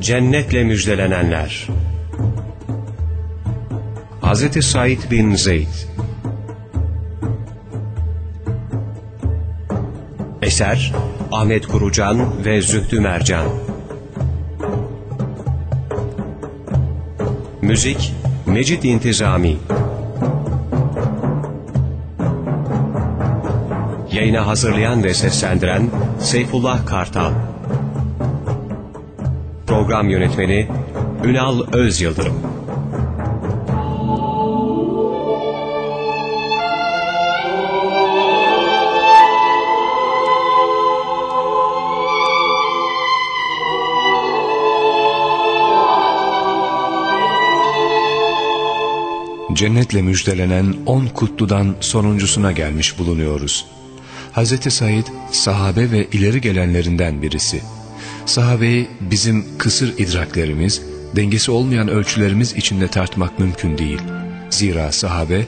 Cennetle müjdelenenler. Hz. Said bin Zeyd. Eser Ahmet Kurucan ve Zühtü Mercan. Müzik Mecid İntizami. Yayına hazırlayan ve seslendiren Seyfullah Kartal Program Yönetmeni Ünal Öz Yıldırım Cennetle müjdelenen on kutludan sonuncusuna gelmiş bulunuyoruz. Hz. Said sahabe ve ileri gelenlerinden birisi. Sahabeyi bizim kısır idraklerimiz, dengesi olmayan ölçülerimiz içinde tartmak mümkün değil. Zira sahabe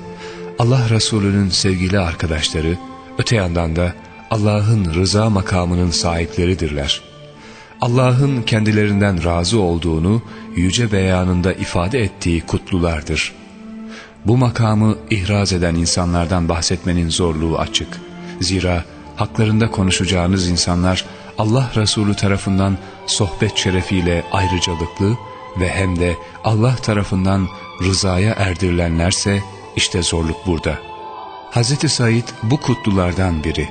Allah Resulü'nün sevgili arkadaşları, öte yandan da Allah'ın rıza makamının sahipleridirler. Allah'ın kendilerinden razı olduğunu yüce beyanında ifade ettiği kutlulardır. Bu makamı ihraz eden insanlardan bahsetmenin zorluğu açık. Zira haklarında konuşacağınız insanlar Allah Resulü tarafından sohbet şerefiyle ayrıcalıklı ve hem de Allah tarafından rızaya erdirilenlerse işte zorluk burada. Hz. Said bu kutlulardan biri.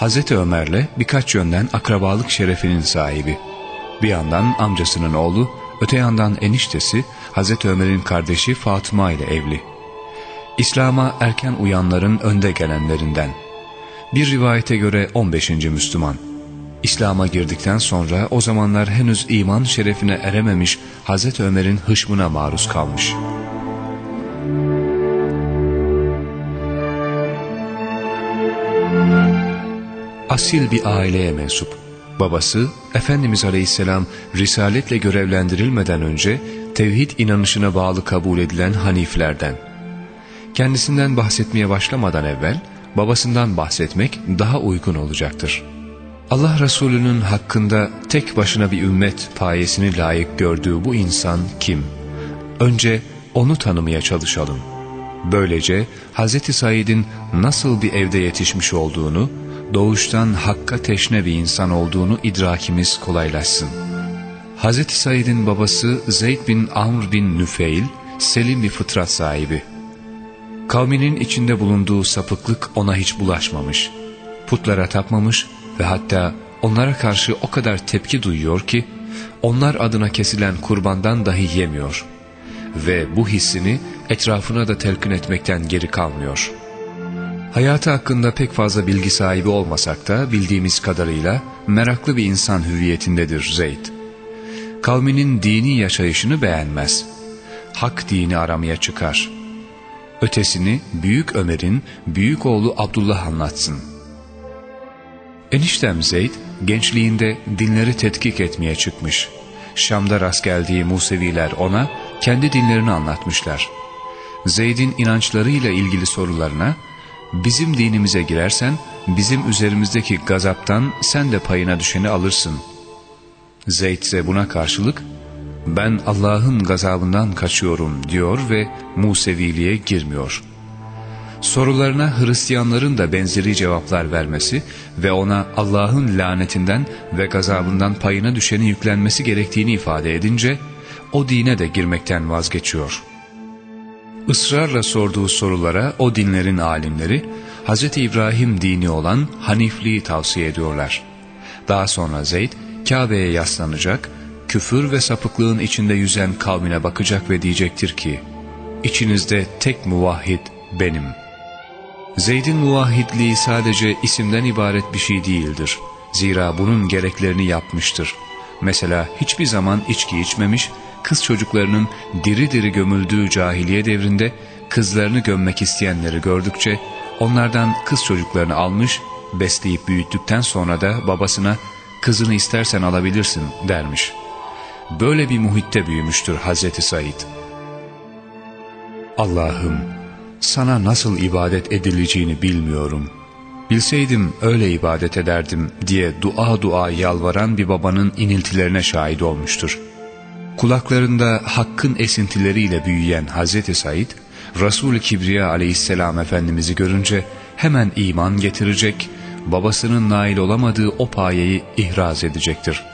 Hz. Ömer'le birkaç yönden akrabalık şerefinin sahibi. Bir yandan amcasının oğlu, öte yandan eniştesi Hz. Ömer'in kardeşi Fatıma ile evli. İslam'a erken uyanların önde gelenlerinden. Bir rivayete göre 15. Müslüman. İslam'a girdikten sonra o zamanlar henüz iman şerefine erememiş Hazreti Ömer'in hışmına maruz kalmış. Asil bir aileye mensup. Babası Efendimiz Aleyhisselam risaletle görevlendirilmeden önce tevhid inanışına bağlı kabul edilen haniflerden. Kendisinden bahsetmeye başlamadan evvel babasından bahsetmek daha uygun olacaktır. Allah Resulü'nün hakkında tek başına bir ümmet payesini layık gördüğü bu insan kim? Önce onu tanımaya çalışalım. Böylece Hz. Said'in nasıl bir evde yetişmiş olduğunu, doğuştan hakka teşne bir insan olduğunu idrakimiz kolaylaşsın. Hz. Said'in babası Zeyd bin Amr bin Nüfeil, selim bir fıtrat sahibi. Kavminin içinde bulunduğu sapıklık ona hiç bulaşmamış. Putlara tapmamış ve hatta onlara karşı o kadar tepki duyuyor ki onlar adına kesilen kurbandan dahi yemiyor. Ve bu hissini etrafına da telkin etmekten geri kalmıyor. Hayatı hakkında pek fazla bilgi sahibi olmasak da bildiğimiz kadarıyla meraklı bir insan hüviyetindedir Zeyd. Kavminin dini yaşayışını beğenmez. Hak dini aramaya çıkar. Ötesini Büyük Ömer'in büyük oğlu Abdullah anlatsın. Eniştem Zeyd gençliğinde dinleri tetkik etmeye çıkmış. Şam'da rast geldiği Museviler ona kendi dinlerini anlatmışlar. Zeyd'in inançlarıyla ilgili sorularına bizim dinimize girersen bizim üzerimizdeki gazaptan sen de payına düşeni alırsın. Zeyd ise buna karşılık ben Allah'ın gazabından kaçıyorum diyor ve Museviliğe girmiyor. Sorularına Hristiyanların da benzeri cevaplar vermesi ve ona Allah'ın lanetinden ve gazabından payına düşeni yüklenmesi gerektiğini ifade edince o dine de girmekten vazgeçiyor. Israrla sorduğu sorulara o dinlerin alimleri Hz. İbrahim dini olan Hanifliği tavsiye ediyorlar. Daha sonra Zeyd Kabe'ye yaslanacak küfür ve sapıklığın içinde yüzen kavmine bakacak ve diyecektir ki, içinizde tek muvahhid benim. Zeyd'in muvahhidliği sadece isimden ibaret bir şey değildir. Zira bunun gereklerini yapmıştır. Mesela hiçbir zaman içki içmemiş, kız çocuklarının diri diri gömüldüğü cahiliye devrinde kızlarını gömmek isteyenleri gördükçe onlardan kız çocuklarını almış, besleyip büyüttükten sonra da babasına kızını istersen alabilirsin dermiş.'' böyle bir muhitte büyümüştür Hazreti Said. Allah'ım sana nasıl ibadet edileceğini bilmiyorum. Bilseydim öyle ibadet ederdim diye dua dua yalvaran bir babanın iniltilerine şahit olmuştur. Kulaklarında hakkın esintileriyle büyüyen Hazreti Said, Resul-i Kibriya aleyhisselam Efendimiz'i görünce hemen iman getirecek, babasının nail olamadığı o payeyi ihraz edecektir.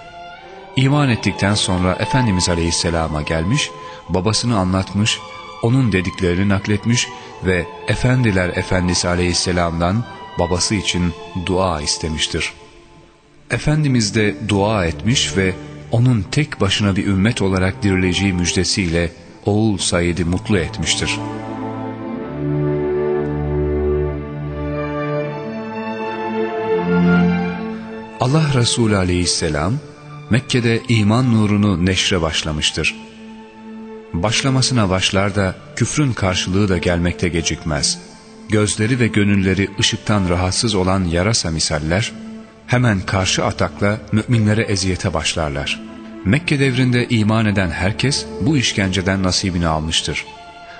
İman ettikten sonra Efendimiz aleyhisselama gelmiş, babasını anlatmış, onun dediklerini nakletmiş ve Efendiler Efendisi aleyhisselamdan babası için dua istemiştir. Efendimiz de dua etmiş ve onun tek başına bir ümmet olarak dirileceği müjdesiyle oğul Said'i mutlu etmiştir. Allah Resulü aleyhisselam Mekke'de iman nurunu neşre başlamıştır. Başlamasına başlar da küfrün karşılığı da gelmekte gecikmez. Gözleri ve gönülleri ışıktan rahatsız olan yarasa misaller hemen karşı atakla müminlere eziyete başlarlar. Mekke devrinde iman eden herkes bu işkenceden nasibini almıştır.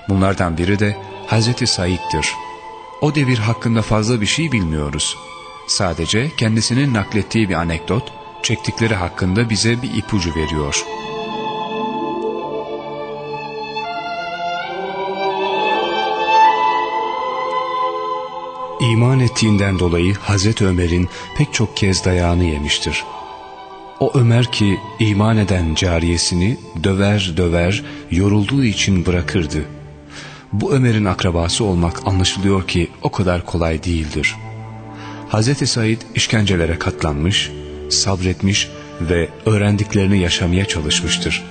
Bunlardan biri de Hazreti Said'dir. O devir hakkında fazla bir şey bilmiyoruz. Sadece kendisinin naklettiği bir anekdot, çektikleri hakkında bize bir ipucu veriyor. İman ettiğinden dolayı Hazreti Ömer'in pek çok kez dayağını yemiştir. O Ömer ki iman eden cariyesini döver döver yorulduğu için bırakırdı. Bu Ömer'in akrabası olmak anlaşılıyor ki o kadar kolay değildir. Hz. Said işkencelere katlanmış, sabretmiş ve öğrendiklerini yaşamaya çalışmıştır.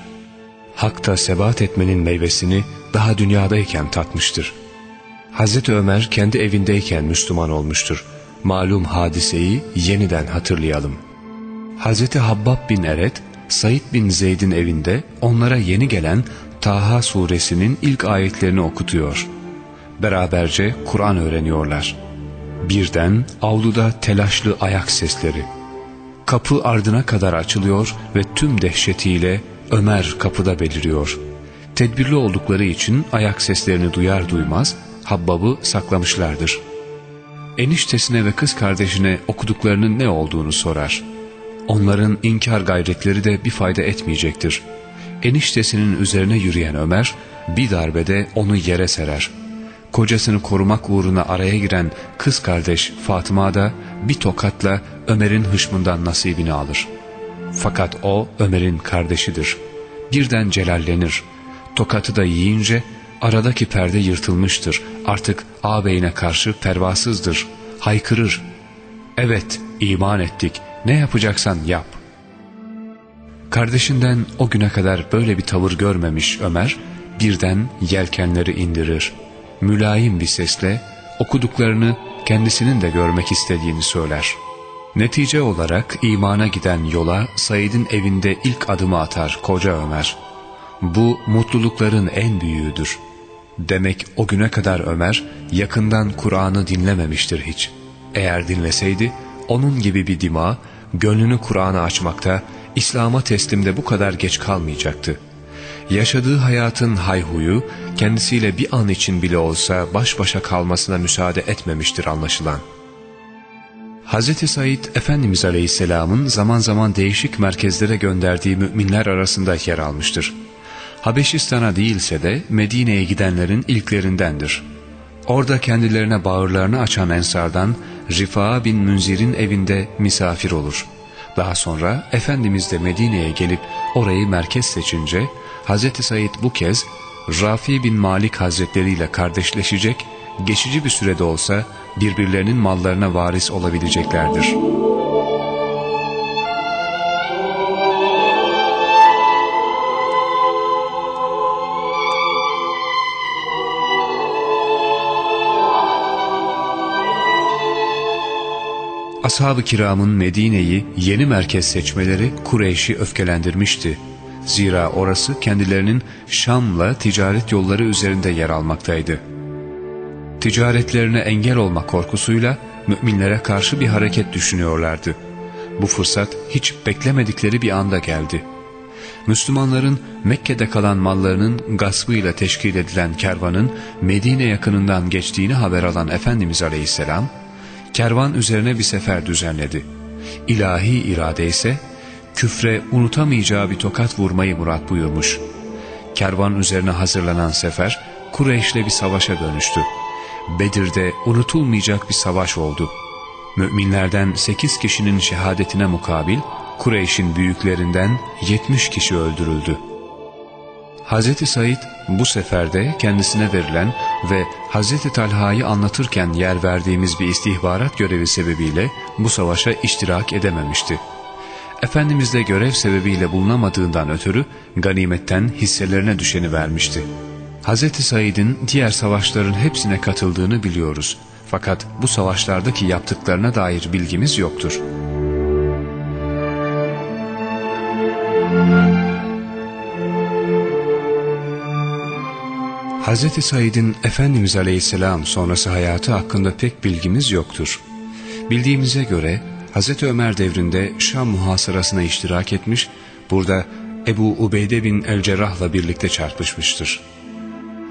Hakta sebat etmenin meyvesini daha dünyadayken tatmıştır. Hz. Ömer kendi evindeyken Müslüman olmuştur. Malum hadiseyi yeniden hatırlayalım. Hz. Habbab bin Eret, Said bin Zeyd'in evinde onlara yeni gelen Taha suresinin ilk ayetlerini okutuyor. Beraberce Kur'an öğreniyorlar. Birden avluda telaşlı ayak sesleri. Kapı ardına kadar açılıyor ve tüm dehşetiyle Ömer kapıda beliriyor. Tedbirli oldukları için ayak seslerini duyar duymaz Habbab'ı saklamışlardır. Eniştesine ve kız kardeşine okuduklarının ne olduğunu sorar. Onların inkar gayretleri de bir fayda etmeyecektir. Eniştesinin üzerine yürüyen Ömer bir darbede onu yere serer. Kocasını korumak uğruna araya giren kız kardeş Fatıma da bir tokatla Ömer'in hışmından nasibini alır. Fakat o Ömer'in kardeşidir. Birden celallenir. Tokatı da yiyince aradaki perde yırtılmıştır. Artık ağabeyine karşı pervasızdır. Haykırır. Evet iman ettik. Ne yapacaksan yap. Kardeşinden o güne kadar böyle bir tavır görmemiş Ömer birden yelkenleri indirir. Mülayim bir sesle okuduklarını kendisinin de görmek istediğini söyler. Netice olarak imana giden yola Said'in evinde ilk adımı atar koca Ömer. Bu mutlulukların en büyüğüdür. Demek o güne kadar Ömer yakından Kur'an'ı dinlememiştir hiç. Eğer dinleseydi onun gibi bir dima gönlünü Kur'an'a açmakta, İslam'a teslimde bu kadar geç kalmayacaktı. Yaşadığı hayatın hayhuyu kendisiyle bir an için bile olsa baş başa kalmasına müsaade etmemiştir anlaşılan. Hz. Said Efendimiz Aleyhisselam'ın zaman zaman değişik merkezlere gönderdiği müminler arasında yer almıştır. Habeşistan'a değilse de Medine'ye gidenlerin ilklerindendir. Orada kendilerine bağırlarını açan ensardan Rifa bin Münzir'in evinde misafir olur. Daha sonra Efendimiz de Medine'ye gelip orayı merkez seçince Hz. Said bu kez Rafi bin Malik Hazretleri ile kardeşleşecek, geçici bir sürede olsa birbirlerinin mallarına varis olabileceklerdir. Ashab-ı kiramın Medine'yi yeni merkez seçmeleri Kureyş'i öfkelendirmişti. Zira orası kendilerinin Şam'la ticaret yolları üzerinde yer almaktaydı. Ticaretlerine engel olma korkusuyla müminlere karşı bir hareket düşünüyorlardı. Bu fırsat hiç beklemedikleri bir anda geldi. Müslümanların Mekke'de kalan mallarının gaspıyla teşkil edilen kervanın Medine yakınından geçtiğini haber alan Efendimiz Aleyhisselam, kervan üzerine bir sefer düzenledi. İlahi irade ise küfre unutamayacağı bir tokat vurmayı murat buyurmuş. Kervan üzerine hazırlanan sefer Kureyş'le bir savaşa dönüştü. Bedir'de unutulmayacak bir savaş oldu. Müminlerden 8 kişinin şehadetine mukabil Kureyş'in büyüklerinden 70 kişi öldürüldü. Hz. Said bu seferde kendisine verilen ve Hz. Talha'yı anlatırken yer verdiğimiz bir istihbarat görevi sebebiyle bu savaşa iştirak edememişti. Efendimiz de görev sebebiyle bulunamadığından ötürü ganimetten hisselerine düşeni vermişti. Hz. Said'in diğer savaşların hepsine katıldığını biliyoruz. Fakat bu savaşlardaki yaptıklarına dair bilgimiz yoktur. Hz. Said'in Efendimiz Aleyhisselam sonrası hayatı hakkında pek bilgimiz yoktur. Bildiğimize göre Hz. Ömer devrinde Şam muhasırasına iştirak etmiş, burada Ebu Ubeyde bin El-Cerrah'la birlikte çarpışmıştır.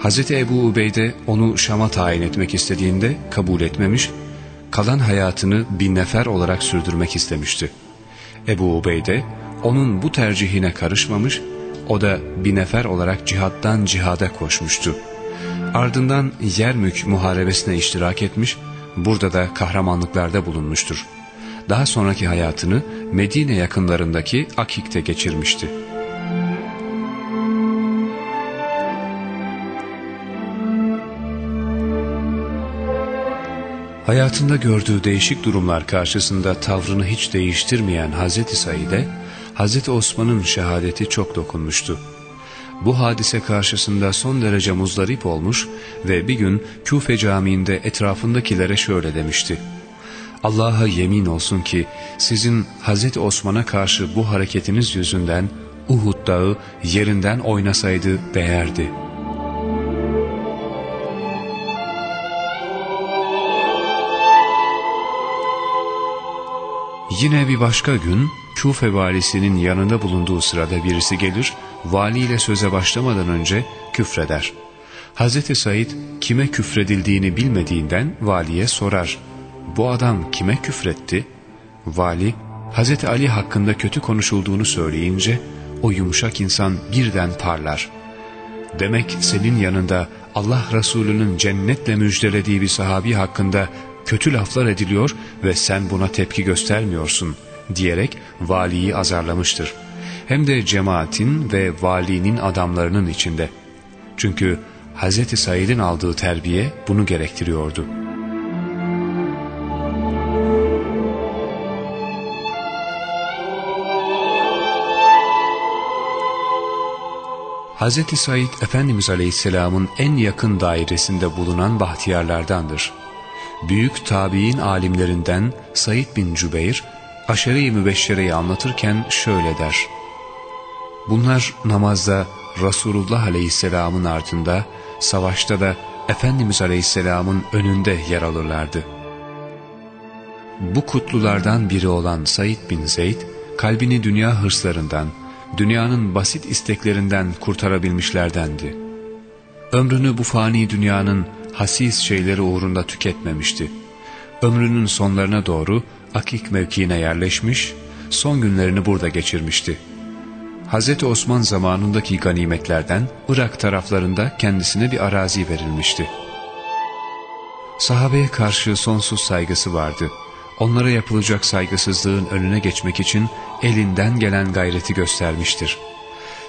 Hz. Ebu Ubeyde onu Şam'a tayin etmek istediğinde kabul etmemiş, kalan hayatını bin nefer olarak sürdürmek istemişti. Ebu Ubeyde onun bu tercihine karışmamış, o da bir nefer olarak cihattan cihada koşmuştu. Ardından Yermük muharebesine iştirak etmiş, burada da kahramanlıklarda bulunmuştur. Daha sonraki hayatını Medine yakınlarındaki Akik'te geçirmişti. Hayatında gördüğü değişik durumlar karşısında tavrını hiç değiştirmeyen Hazreti Said'e, Hazreti Osman'ın şehadeti çok dokunmuştu. Bu hadise karşısında son derece muzdarip olmuş ve bir gün Küfe Camii'nde etrafındakilere şöyle demişti. Allah'a yemin olsun ki sizin Hazreti Osman'a karşı bu hareketiniz yüzünden Uhud dağı yerinden oynasaydı değerdi. Yine bir başka gün Küfe valisinin yanında bulunduğu sırada birisi gelir, valiyle söze başlamadan önce küfreder. Hz. Said kime küfredildiğini bilmediğinden valiye sorar. Bu adam kime küfretti? Vali, Hz. Ali hakkında kötü konuşulduğunu söyleyince o yumuşak insan birden parlar. Demek senin yanında Allah Resulü'nün cennetle müjdelediği bir sahabi hakkında kötü laflar ediliyor ve sen buna tepki göstermiyorsun diyerek valiyi azarlamıştır. Hem de cemaatin ve valinin adamlarının içinde. Çünkü Hz. Said'in aldığı terbiye bunu gerektiriyordu. Hz. Said Efendimiz Aleyhisselam'ın en yakın dairesinde bulunan bahtiyarlardandır büyük tabi'in alimlerinden Said bin Cübeyr, aşere-i mübeşşereyi anlatırken şöyle der. Bunlar namazda Resulullah Aleyhisselam'ın ardında, savaşta da Efendimiz Aleyhisselam'ın önünde yer alırlardı. Bu kutlulardan biri olan Said bin Zeyd, kalbini dünya hırslarından, dünyanın basit isteklerinden kurtarabilmişlerdendi. Ömrünü bu fani dünyanın hasis şeyleri uğrunda tüketmemişti. Ömrünün sonlarına doğru Akik mevkiine yerleşmiş, son günlerini burada geçirmişti. Hz. Osman zamanındaki ganimetlerden Irak taraflarında kendisine bir arazi verilmişti. Sahabeye karşı sonsuz saygısı vardı. Onlara yapılacak saygısızlığın önüne geçmek için elinden gelen gayreti göstermiştir.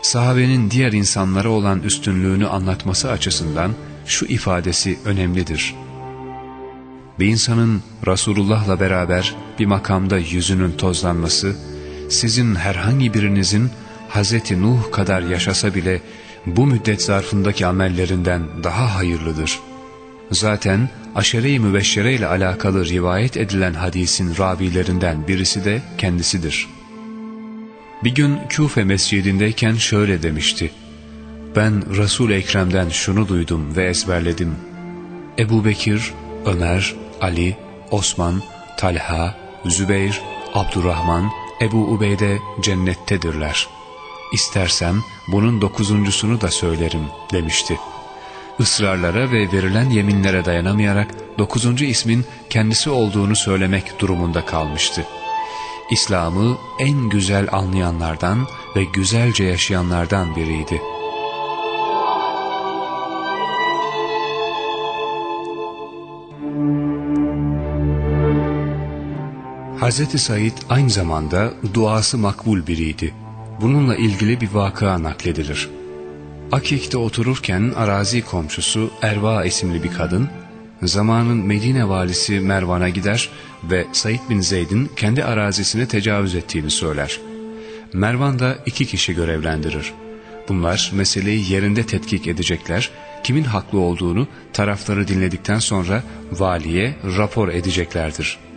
Sahabenin diğer insanlara olan üstünlüğünü anlatması açısından şu ifadesi önemlidir. Bir insanın Resulullah'la beraber bir makamda yüzünün tozlanması, sizin herhangi birinizin Hz. Nuh kadar yaşasa bile bu müddet zarfındaki amellerinden daha hayırlıdır. Zaten aşere-i mübeşşere ile alakalı rivayet edilen hadisin ravilerinden birisi de kendisidir. Bir gün Küfe mescidindeyken şöyle demişti. Ben Resul-i Ekrem'den şunu duydum ve ezberledim. Ebu Bekir, Ömer, Ali, Osman, Talha, Zübeyir, Abdurrahman, Ebu Ubeyde cennettedirler. İstersem bunun dokuzuncusunu da söylerim demişti. Israrlara ve verilen yeminlere dayanamayarak dokuzuncu ismin kendisi olduğunu söylemek durumunda kalmıştı. İslam'ı en güzel anlayanlardan ve güzelce yaşayanlardan biriydi. Hz. Said aynı zamanda duası makbul biriydi. Bununla ilgili bir vakıa nakledilir. Akik'te otururken arazi komşusu Erva isimli bir kadın, zamanın Medine valisi Mervan'a gider ve Said bin Zeyd'in kendi arazisine tecavüz ettiğini söyler. Mervan da iki kişi görevlendirir. Bunlar meseleyi yerinde tetkik edecekler, kimin haklı olduğunu tarafları dinledikten sonra valiye rapor edeceklerdir.''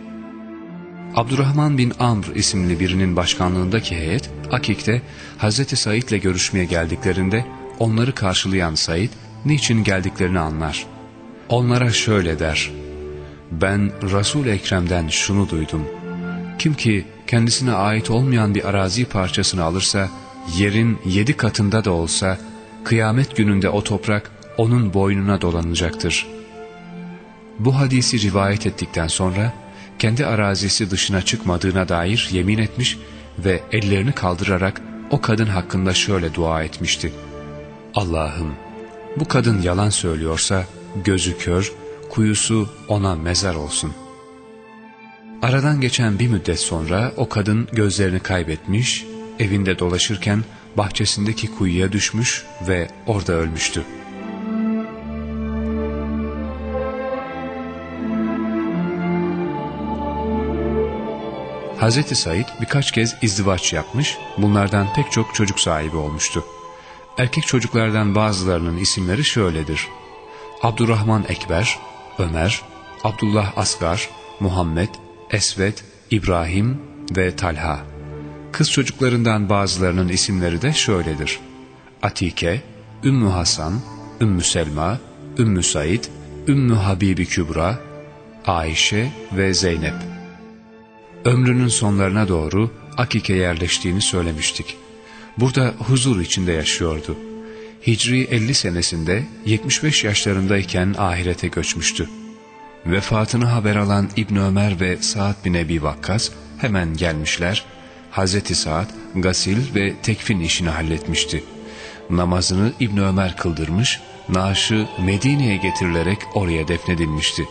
Abdurrahman bin Amr isimli birinin başkanlığındaki heyet Akik'te Hz. Said ile görüşmeye geldiklerinde onları karşılayan Said niçin geldiklerini anlar. Onlara şöyle der. Ben Resul Ekrem'den şunu duydum. Kim ki kendisine ait olmayan bir arazi parçasını alırsa yerin yedi katında da olsa kıyamet gününde o toprak onun boynuna dolanacaktır. Bu hadisi rivayet ettikten sonra kendi arazisi dışına çıkmadığına dair yemin etmiş ve ellerini kaldırarak o kadın hakkında şöyle dua etmişti. Allah'ım bu kadın yalan söylüyorsa gözü kör, kuyusu ona mezar olsun. Aradan geçen bir müddet sonra o kadın gözlerini kaybetmiş, evinde dolaşırken bahçesindeki kuyuya düşmüş ve orada ölmüştü. Hz. Said birkaç kez izdivaç yapmış, bunlardan pek çok çocuk sahibi olmuştu. Erkek çocuklardan bazılarının isimleri şöyledir. Abdurrahman Ekber, Ömer, Abdullah Asgar, Muhammed, Esved, İbrahim ve Talha. Kız çocuklarından bazılarının isimleri de şöyledir. Atike, Ümmü Hasan, Ümmü Selma, Ümmü Said, Ümmü Habibi Kübra, Ayşe ve Zeynep ömrünün sonlarına doğru Akik'e yerleştiğini söylemiştik. Burada huzur içinde yaşıyordu. Hicri 50 senesinde 75 yaşlarındayken ahirete göçmüştü. Vefatını haber alan İbn Ömer ve Saad bin Ebi Vakkas hemen gelmişler. Hazreti Saad gasil ve tekfin işini halletmişti. Namazını İbn Ömer kıldırmış, naaşı Medine'ye getirilerek oraya defnedilmişti.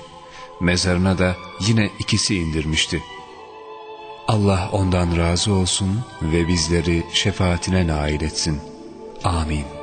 Mezarına da yine ikisi indirmişti. Allah ondan razı olsun ve bizleri şefaatine nail etsin. Amin.